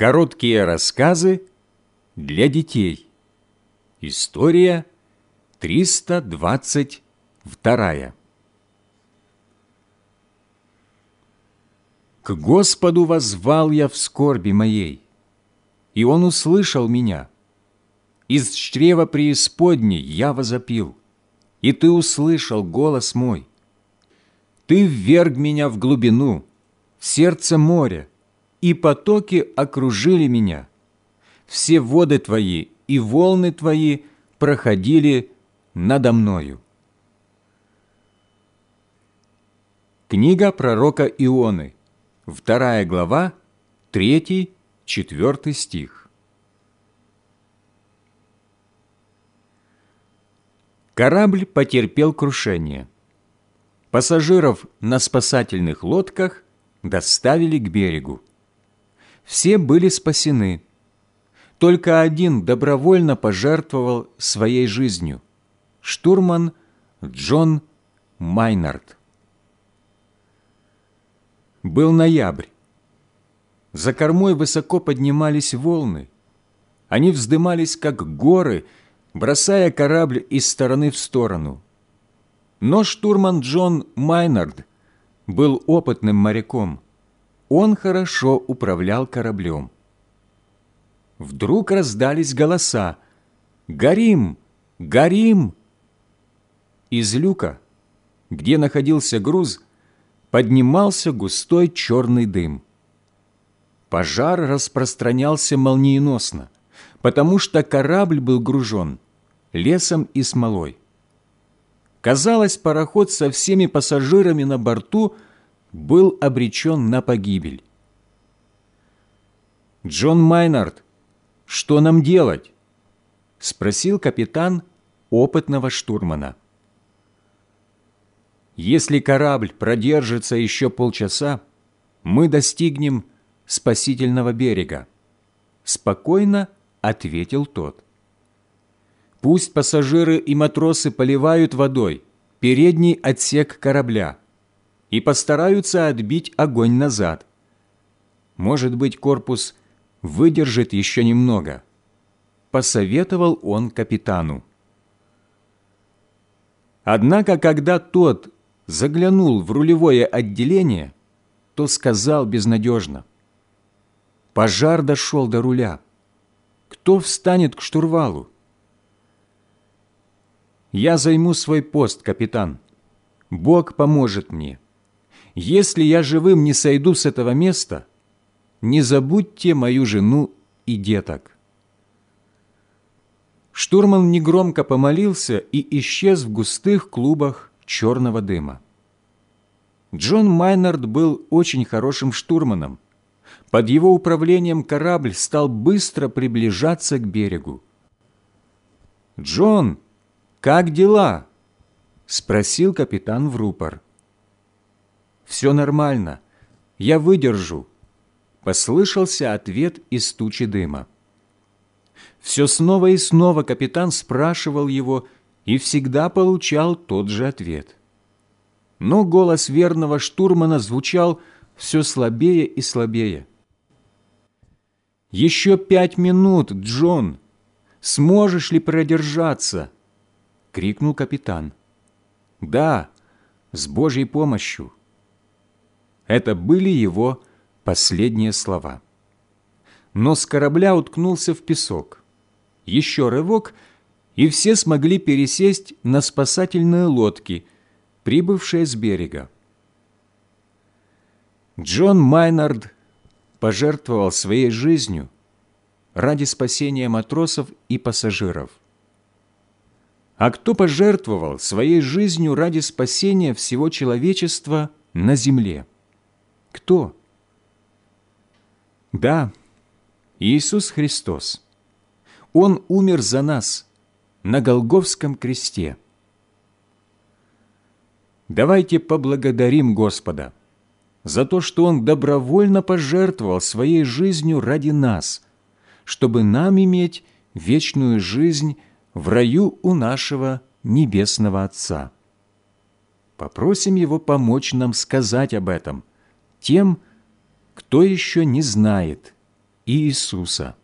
Короткие рассказы для детей. История 322. К Господу возвал я в скорби моей, и Он услышал меня. Из чрева преисподней я возопил, и Ты услышал голос мой. Ты вверг меня в глубину, в сердце моря, и потоки окружили меня. Все воды Твои и волны Твои проходили надо мною. Книга пророка Ионы, вторая глава, третий, четвертый стих. Корабль потерпел крушение. Пассажиров на спасательных лодках доставили к берегу все были спасены. Только один добровольно пожертвовал своей жизнью – штурман Джон Майнард. Был ноябрь. За кормой высоко поднимались волны. Они вздымались, как горы, бросая корабль из стороны в сторону. Но штурман Джон Майнард был опытным моряком – он хорошо управлял кораблем. Вдруг раздались голоса «Горим! Горим!» Из люка, где находился груз, поднимался густой черный дым. Пожар распространялся молниеносно, потому что корабль был гружен лесом и смолой. Казалось, пароход со всеми пассажирами на борту – был обречен на погибель. «Джон Майнард, что нам делать?» – спросил капитан опытного штурмана. «Если корабль продержится еще полчаса, мы достигнем спасительного берега», – спокойно ответил тот. «Пусть пассажиры и матросы поливают водой передний отсек корабля, и постараются отбить огонь назад. Может быть, корпус выдержит еще немного. Посоветовал он капитану. Однако, когда тот заглянул в рулевое отделение, то сказал безнадежно. Пожар дошел до руля. Кто встанет к штурвалу? «Я займу свой пост, капитан. Бог поможет мне» если я живым не сойду с этого места, не забудьте мою жену и деток». Штурман негромко помолился и исчез в густых клубах черного дыма. Джон Майнард был очень хорошим штурманом. Под его управлением корабль стал быстро приближаться к берегу. «Джон, как дела?» – спросил капитан в рупор все нормально, я выдержу», — послышался ответ из тучи дыма. Все снова и снова капитан спрашивал его и всегда получал тот же ответ. Но голос верного штурмана звучал все слабее и слабее. «Еще пять минут, Джон! Сможешь ли продержаться?» — крикнул капитан. «Да, с Божьей помощью». Это были его последние слова. Но с корабля уткнулся в песок. Еще рывок, и все смогли пересесть на спасательные лодки, прибывшие с берега. Джон Майнард пожертвовал своей жизнью ради спасения матросов и пассажиров. А кто пожертвовал своей жизнью ради спасения всего человечества на земле? Кто? Да, Иисус Христос. Он умер за нас на Голговском кресте. Давайте поблагодарим Господа за то, что Он добровольно пожертвовал своей жизнью ради нас, чтобы нам иметь вечную жизнь в раю у нашего Небесного Отца. Попросим Его помочь нам сказать об этом – тем, кто еще не знает Иисуса.